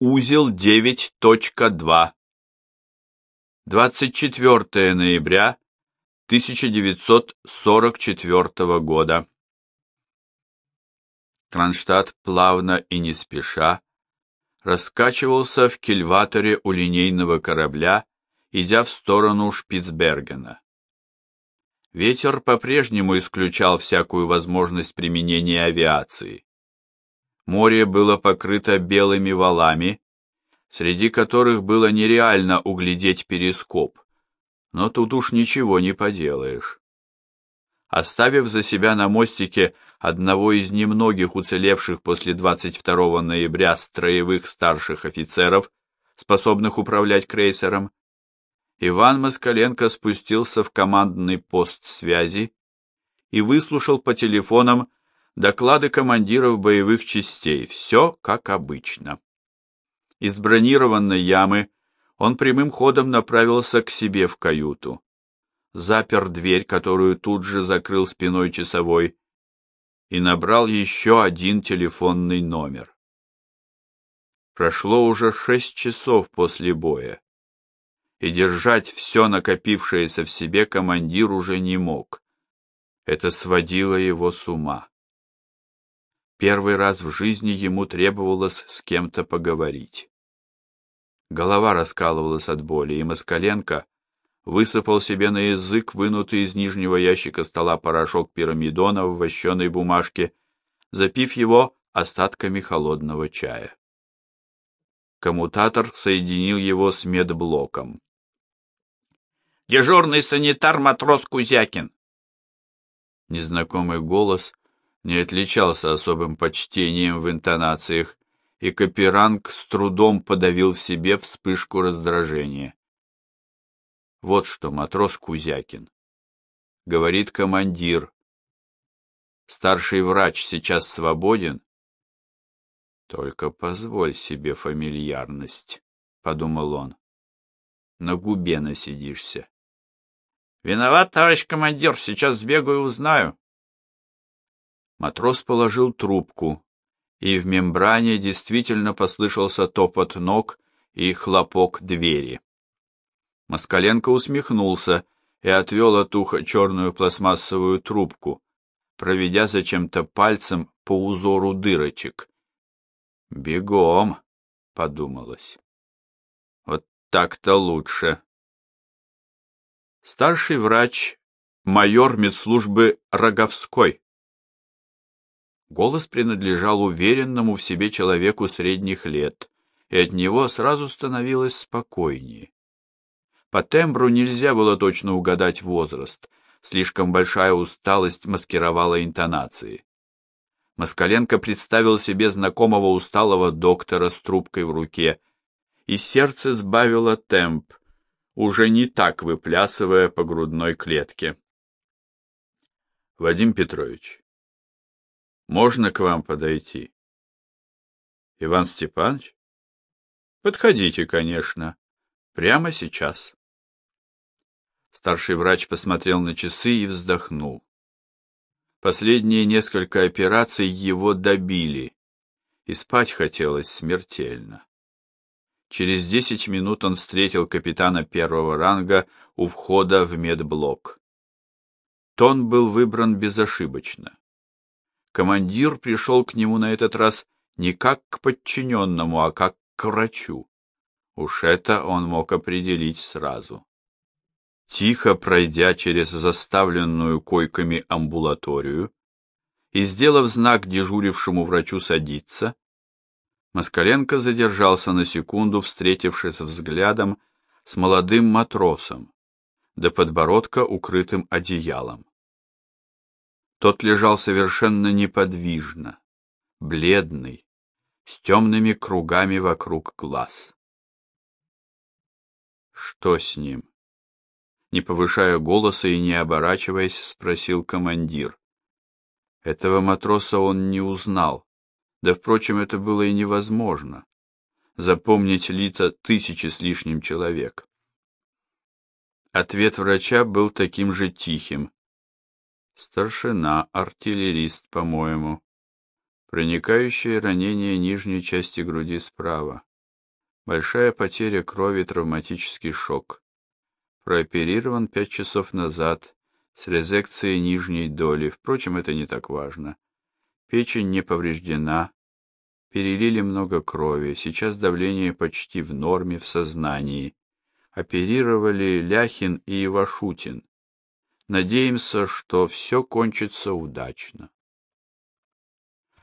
Узел 9.2. 24 ноября 1944 года. Кронштадт плавно и не спеша раскачивался в кильваторе у линейного корабля, идя в сторону Шпицбергена. Ветер по-прежнему исключал всякую возможность применения авиации. Море было покрыто белыми валами, среди которых было нереально углядеть перископ. Но тут уж ничего не поделаешь. Оставив за себя на мостике одного из немногих уцелевших после 22 ноября строевых старших офицеров, способных управлять крейсером, Иван Москаленко спустился в командный пост связи и выслушал по телефонам Доклады командиров боевых частей. Все как обычно. Из бронированной ямы он прямым ходом направился к себе в каюту. Запер дверь, которую тут же закрыл спиной часовой, и набрал еще один телефонный номер. Прошло уже шесть часов после боя, и держать все накопившееся в себе командир уже не мог. Это сводило его с ума. Первый раз в жизни ему требовалось с кем-то поговорить. Голова раскалывалась от боли, и Москаленко высыпал себе на язык вынутый из нижнего ящика стола порошок пирамидона в вощеной бумажке, запив его остатками холодного чая. Коммутатор соединил его с медблоком. «Дежурный санитар матрос Кузякин!» Незнакомый голос не отличался особым почтением в интонациях, и Каперанг с трудом подавил в себе вспышку раздражения. Вот что, матрос Кузякин. Говорит командир. Старший врач сейчас свободен? Только позволь себе фамильярность, подумал он. На губе насидишься. Виноват, товарищ командир, сейчас сбегаю и узнаю. Матрос положил трубку, и в мембране действительно послышался топот ног и хлопок двери. Москаленко усмехнулся и отвел от уха черную пластмассовую трубку, проведя зачем-то пальцем по узору дырочек. «Бегом!» — подумалось. «Вот так-то лучше!» Старший врач, майор медслужбы Роговской. Голос принадлежал уверенному в себе человеку средних лет, и от него сразу становилось спокойнее. По тембру нельзя было точно угадать возраст, слишком большая усталость маскировала интонации. Москаленко представил себе знакомого усталого доктора с трубкой в руке, и сердце сбавило темп, уже не так выплясывая по грудной клетке. Вадим Петрович, можно к вам подойти? Иван Степанович? Подходите, конечно. Прямо сейчас. Старший врач посмотрел на часы и вздохнул. Последние несколько операций его добили, и спать хотелось смертельно. Через десять минут он встретил капитана первого ранга у входа в медблок. Тон был выбран безошибочно командир пришел к нему на этот раз не как к подчиненному, а как к врачу. Уж это он мог определить сразу. Тихо пройдя через заставленную койками амбулаторию и сделав знак дежурившему врачу садиться, Москаленко задержался на секунду, встретившись взглядом с молодым матросом, до подбородка укрытым одеялом. Тот лежал совершенно неподвижно, бледный, с темными кругами вокруг глаз. Что с ним? Не повышая голоса и не оборачиваясь, спросил командир. Этого матроса он не узнал. Да, впрочем, это было и невозможно. Запомнить лица тысячи с лишним человек. Ответ врача был таким же тихим, Старшина, артиллерист, по-моему. Проникающее ранение нижней части груди справа. Большая потеря крови, травматический шок. Прооперирован пять часов назад с резекцией нижней доли. Впрочем, это не так важно. Печень не повреждена. Перелили много крови. Сейчас давление почти в норме в сознании. Оперировали Ляхин и Ивашутин. Надеемся, что все кончится удачно.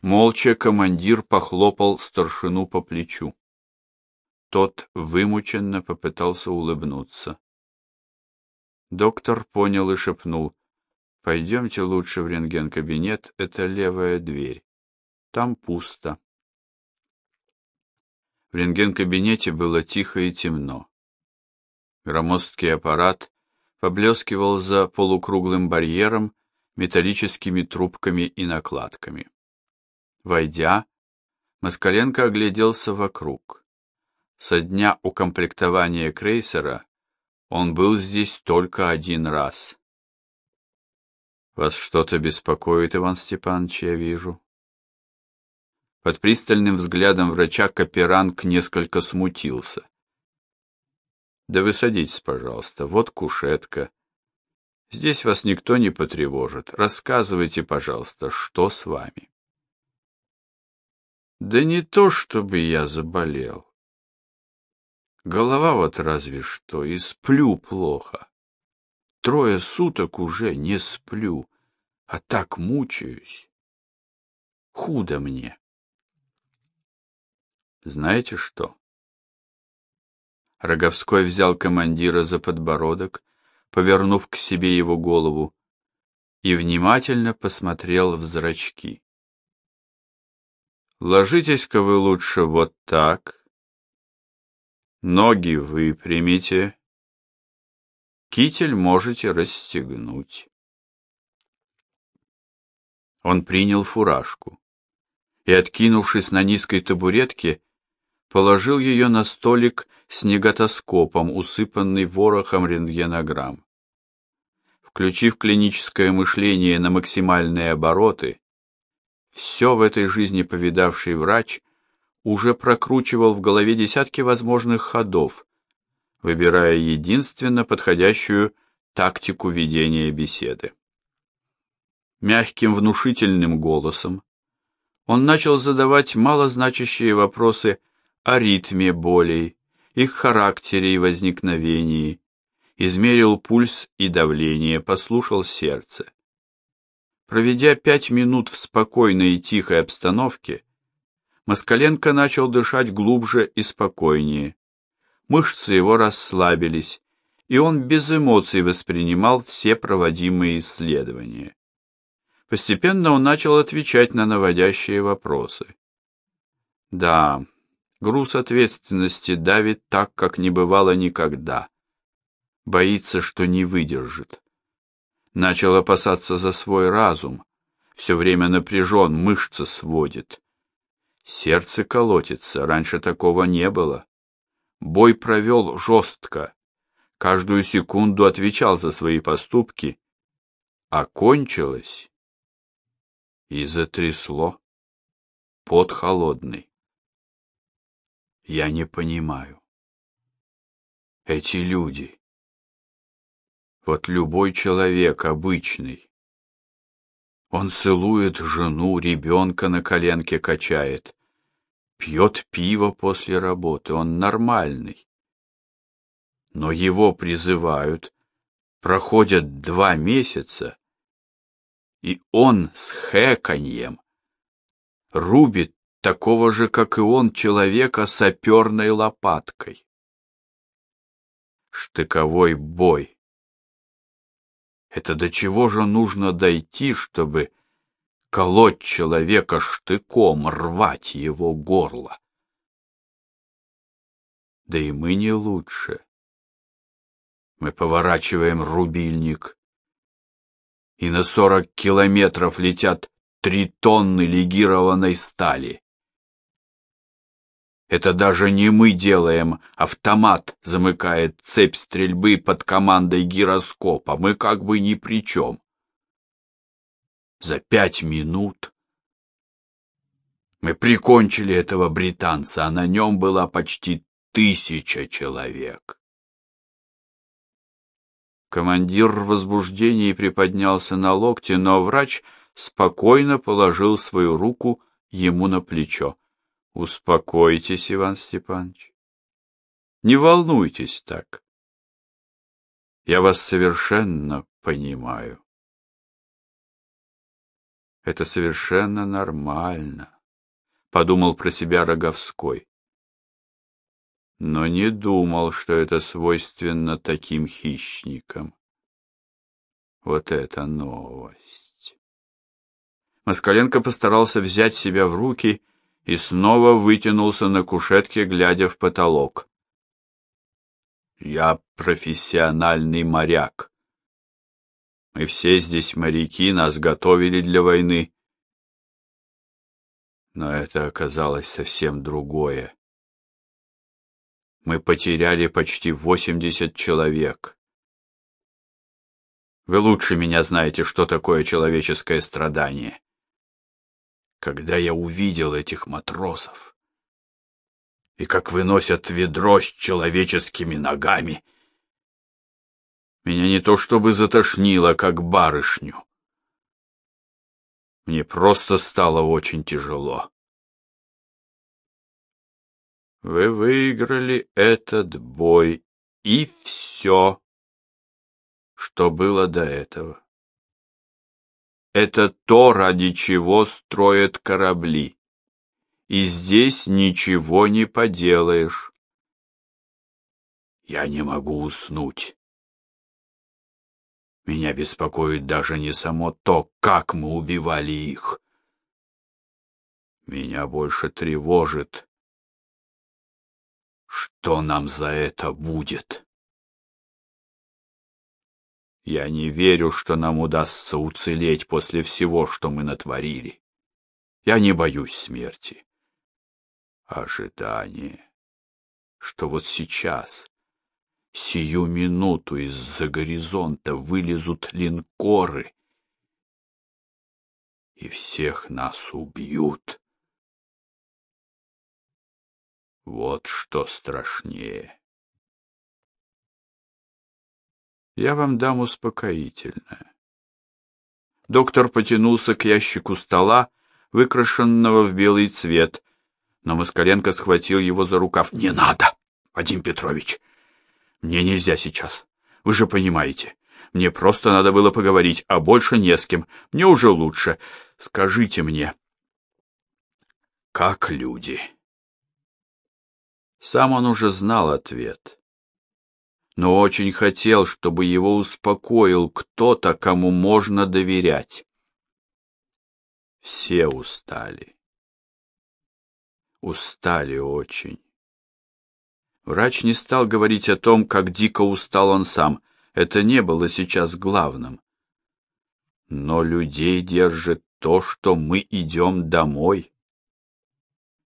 Молча командир похлопал старшину по плечу. Тот вымученно попытался улыбнуться. Доктор понял и шепнул. «Пойдемте лучше в рентген-кабинет, это левая дверь. Там пусто». В рентген-кабинете было тихо и темно. Громоздкий аппарат поблескивал за полукруглым барьером металлическими трубками и накладками. Войдя, Москаленко огляделся вокруг. Со дня укомплектования крейсера он был здесь только один раз. Вас что-то беспокоит, Иван Степанович, я вижу. Под пристальным взглядом врача Каперанг несколько смутился. Да вы садитесь, пожалуйста, вот кушетка. Здесь вас никто не потревожит. Рассказывайте, пожалуйста, что с вами. Да не то, чтобы я заболел. Голова вот разве что, и сплю плохо. Трое суток уже не сплю, а так мучаюсь. Худо мне. Знаете что? Роговской взял командира за подбородок, повернув к себе его голову, и внимательно посмотрел в зрачки. Ложитесь-ка вы лучше вот так. Ноги выпрямите. Китель можете расстегнуть. Он принял фуражку и, откинувшись на низкой табуретке, положил ее на столик с неготоскопом, усыпанный ворохом рентгенограмм. Включив клиническое мышление на максимальные обороты, все в этой жизни повидавший врач уже прокручивал в голове десятки возможных ходов, выбирая единственно подходящую тактику ведения беседы. Мягким внушительным голосом он начал задавать малозначащие вопросы о ритме болей, их характере и возникновении, измерил пульс и давление, послушал сердце. Проведя пять минут в спокойной и тихой обстановке, Москаленко начал дышать глубже и спокойнее. Мышцы его расслабились, и он без эмоций воспринимал все проводимые исследования. Постепенно он начал отвечать на наводящие вопросы. Да, груз ответственности давит так, как не бывало никогда. Боится, что не выдержит. Начал опасаться за свой разум. Все время напряжен, мышцы сводит. Сердце колотится, раньше такого не было. Бой провел жестко. Каждую секунду отвечал за свои поступки. А кончилось и затрясло. Под холодный. Я не понимаю. Эти люди, вот любой человек обычный. Он целует жену, ребенка на коленке качает, пьет пиво после работы, он нормальный. Но его призывают, проходят два месяца, и он с хэканьем рубит такого же, как и он, человека саперной лопаткой. Штыковой бой. Это до чего же нужно дойти, чтобы колоть человека штыком, рвать его горло? Да и мы не лучше. Мы поворачиваем рубильник, и на сорок километров летят три тонны легированной стали. Это даже не мы делаем, автомат замыкает цепь стрельбы под командой гироскопа, мы как бы ни при чем. За пять минут мы прикончили этого британца, а на нем была почти тысяча человек. Командир в возбуждении приподнялся на локте, но врач спокойно положил свою руку ему на плечо. Успокойтесь, Иван Степанович. Не волнуйтесь так. Я вас совершенно понимаю. Это совершенно нормально, подумал про себя Роговской. Но не думал, что это свойственно таким хищникам. Вот это новость. Москаленко постарался взять себя в руки и снова вытянулся на кушетке, глядя в потолок. Я профессиональный моряк. Мы все здесь моряки, нас готовили для войны. Но это оказалось совсем другое. Мы потеряли почти восемьдесят человек. Вы лучше меня знаете, что такое человеческое страдание. Когда я увидел этих матросов, и как выносят ведро с человеческими ногами. Меня не то чтобы затошнило, как барышню. Мне просто стало очень тяжело. Вы выиграли этот бой, и все, что было до этого. Это то, ради чего строят корабли и здесь ничего не поделаешь. Я не могу уснуть. Меня беспокоит даже не само то, как мы убивали их. Меня больше тревожит, что нам за это будет. Я не верю, что нам удастся уцелеть после всего, что мы натворили. Я не боюсь смерти ожидание, что вот сейчас, сию минуту из-за горизонта вылезут линкоры и всех нас убьют. Вот что страшнее. Я вам дам успокоительное. Доктор потянулся к ящику стола, выкрашенного в белый цвет, но Москаленко схватил его за рукав. «Не надо, Вадим Петрович! Мне нельзя сейчас. Вы же понимаете. Мне просто надо было поговорить, а больше не с кем. Мне уже лучше. Скажите мне, как люди?» Сам он уже знал ответ, но очень хотел, чтобы его успокоил кто-то, кому можно доверять. Все устали устали очень. Врач не стал говорить о том, как дико устал он сам. Это не было сейчас главным. Но людей держит то, что мы идем домой.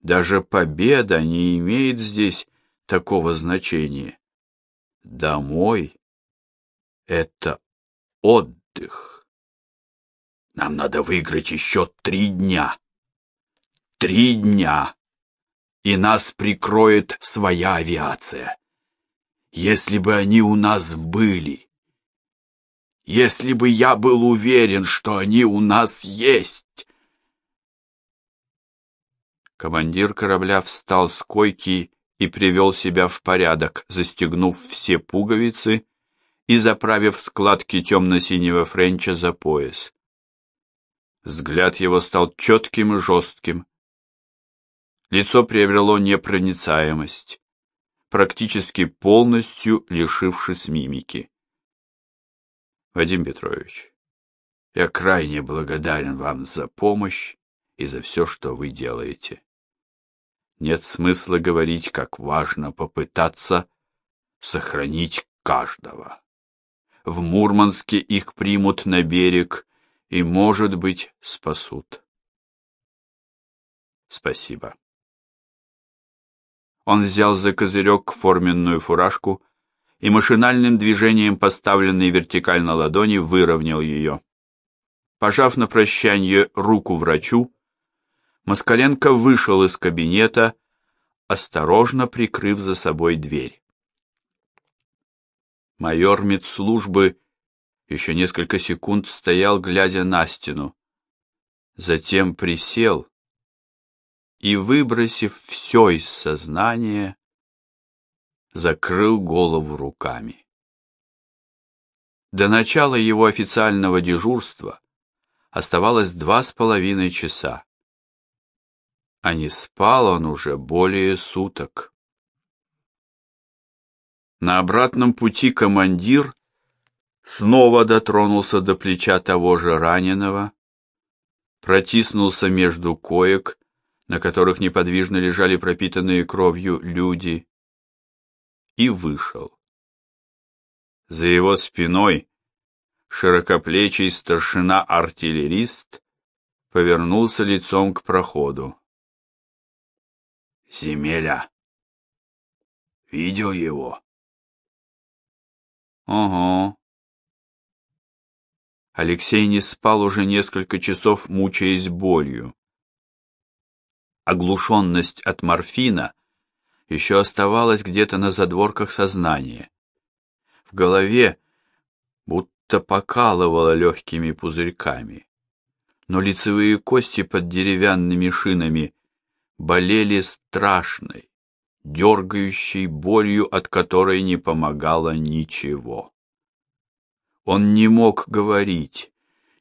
Даже победа не имеет здесь такого значения. Домой — это отдых. Нам надо выиграть еще три дня. Три дня и нас прикроет своя авиация. Если бы они у нас были, если бы я был уверен, что они у нас есть. Командир корабля встал с койки и привел себя в порядок, застегнув все пуговицы и заправив складки темно-синего френча за пояс. Взгляд его стал четким и жестким, Лицо приобрело непроницаемость, практически полностью лишившись мимики. Вадим Петрович, я крайне благодарен вам за помощь и за все, что вы делаете. Нет смысла говорить, как важно попытаться сохранить каждого. В Мурманске их примут на берег и, может быть, спасут. Спасибо. Он взял за козырек форменную фуражку и машинальным движением, поставленной вертикально ладони, выровнял ее. Пожав на прощание руку врачу, Москаленко вышел из кабинета, осторожно прикрыв за собой дверь. Майор медслужбы еще несколько секунд стоял, глядя на стену. Затем присел и, выбросив все из сознания, закрыл голову руками. До начала его официального дежурства оставалось два с половиной часа. А не спал он уже более суток. На обратном пути командир снова дотронулся до плеча того же раненого, протиснулся между коек, на которых неподвижно лежали пропитанные кровью люди, и вышел. За его спиной широкоплечий старшина-артиллерист повернулся лицом к проходу. «Земеля! Видел его?» «Ого!» Алексей не спал уже несколько часов, мучаясь болью. Оглушенность от морфина еще оставалась где-то на задворках сознания. В голове будто покалывало легкими пузырьками, но лицевые кости под деревянными шинами болели страшной, дергающей болью, от которой не помогало ничего. Он не мог говорить,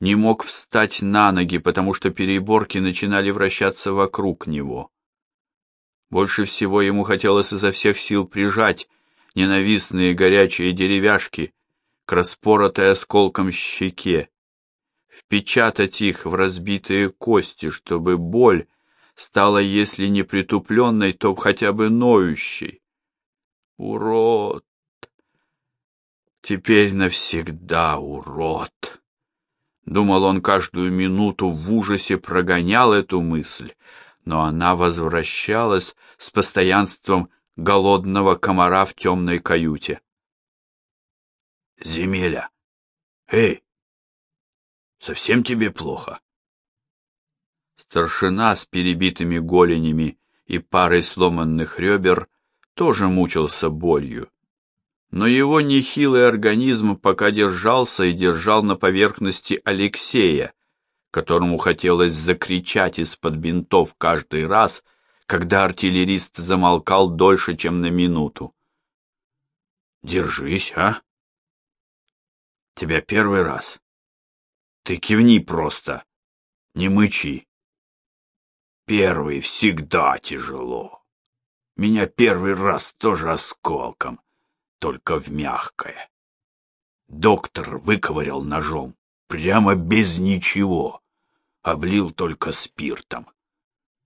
не мог встать на ноги, потому что переборки начинали вращаться вокруг него. Больше всего ему хотелось изо всех сил прижать ненавистные горячие деревяшки к распоротой осколком щеке, впечатать их в разбитые кости, чтобы боль стала, если не притупленной, то хотя бы ноющей. Урод! Теперь навсегда урод! Думал он каждую минуту в ужасе прогонял эту мысль, но она возвращалась с постоянством голодного комара в темной каюте. Земеля! Эй! Совсем тебе плохо? Старшина с перебитыми голенями и парой сломанных ребер тоже мучился болью. Но его нехилый организм пока держался и держал на поверхности Алексея, которому хотелось закричать из-под бинтов каждый раз, когда артиллерист замолкал дольше, чем на минуту. «Держись, а? Тебя первый раз. Ты кивни просто, не мычи. Первый всегда тяжело. Меня первый раз тоже осколком, только в мягкое. Доктор выковырял ножом, прямо без ничего, облил только спиртом.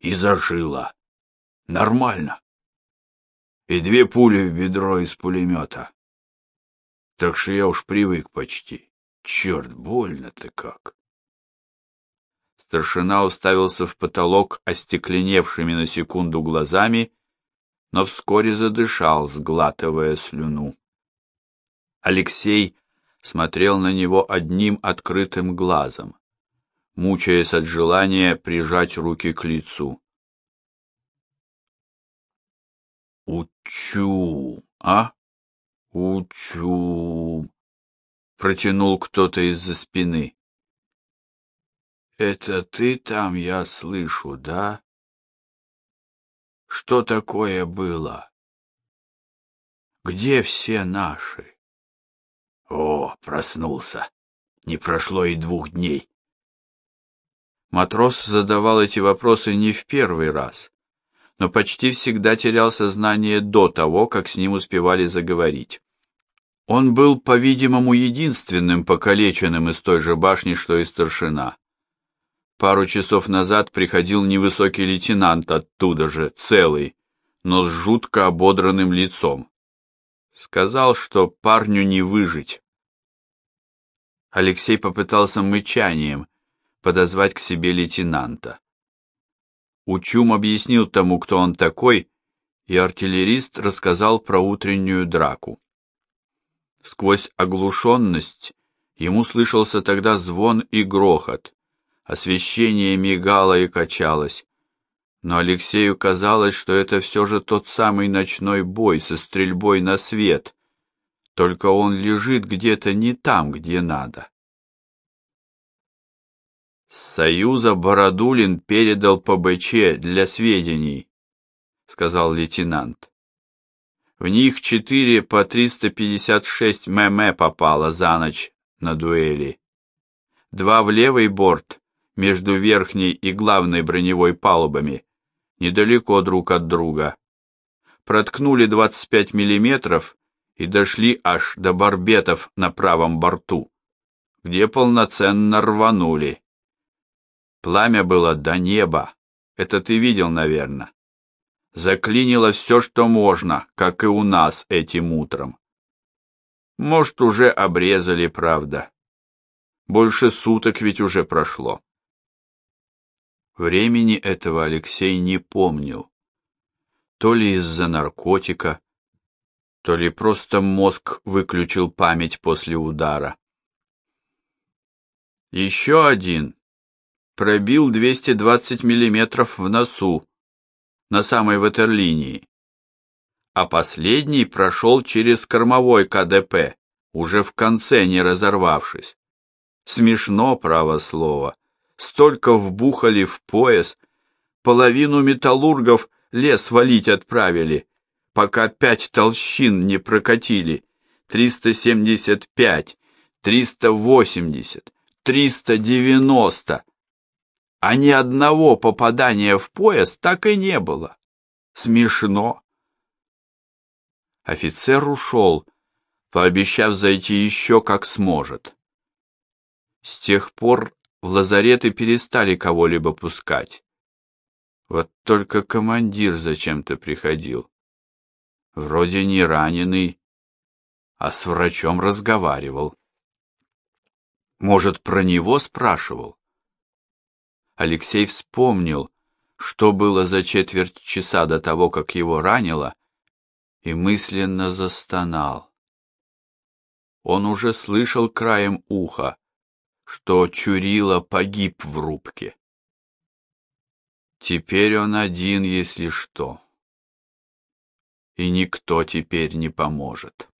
И зажило. Нормально. И две пули в бедро из пулемета. Так что я уж привык почти. Черт, больно-то как. Старшина уставился в потолок остекленевшими на секунду глазами, но вскоре задышал, сглатывая слюну. Алексей смотрел на него одним открытым глазом, мучаясь от желания прижать руки к лицу. «Учу, а? Учу!» — протянул кто-то из-за спины. Это ты там, я слышу, да? Что такое было? Где все наши? О, проснулся. Не прошло и двух дней. Матрос задавал эти вопросы не в первый раз, но почти всегда терял сознание до того, как с ним успевали заговорить. Он был, по-видимому, единственным покалеченным из той же башни, что и старшина. Пару часов назад приходил невысокий лейтенант оттуда же, целый, но с жутко ободранным лицом. Сказал, что парню не выжить. Алексей попытался мычанием подозвать к себе лейтенанта. Учум объяснил тому, кто он такой, и артиллерист рассказал про утреннюю драку. Сквозь оглушенность ему слышался тогда звон и грохот, освещение мигало и качалось, но Алексею казалось, что это все же тот самый ночной бой со стрельбой на свет, только он лежит где-то не там, где надо. С Союза Бородулин передал по БЧ для сведений, сказал лейтенант. В них четыре по 356 мм попало за ночь на дуэли. Два в левый борт, между верхней и главной броневой палубами, недалеко друг от друга. Проткнули 25 миллиметров и дошли аж до барбетов на правом борту, где полноценно рванули. Пламя было до неба, это ты видел, наверное. Заклинило все, что можно, как и у нас этим утром. Может, уже обрезали, правда. Больше суток ведь уже прошло. Времени этого Алексей не помнил. То ли из-за наркотика, то ли просто мозг выключил память после удара. Еще один пробил 220 миллиметров в носу, на самой ватерлинии. А последний прошел через кормовой КДП, уже в конце не разорвавшись. Смешно, право слово. Столько вбухали в пояс, половину металлургов лес валить отправили, пока пять толщин не прокатили. 375, 380, 390 а ни одного попадания в пояс так и не было. Смешно. Офицер ушел, пообещав зайти еще как сможет. С тех пор в лазареты перестали кого-либо пускать. Вот только командир зачем-то приходил. Вроде не раненый, а с врачом разговаривал. Может, про него спрашивал? Алексей вспомнил, что было за четверть часа до того, как его ранило, и мысленно застонал. Он уже слышал краем уха, что Чурила погиб в рубке. Теперь он один, если что. И никто теперь не поможет.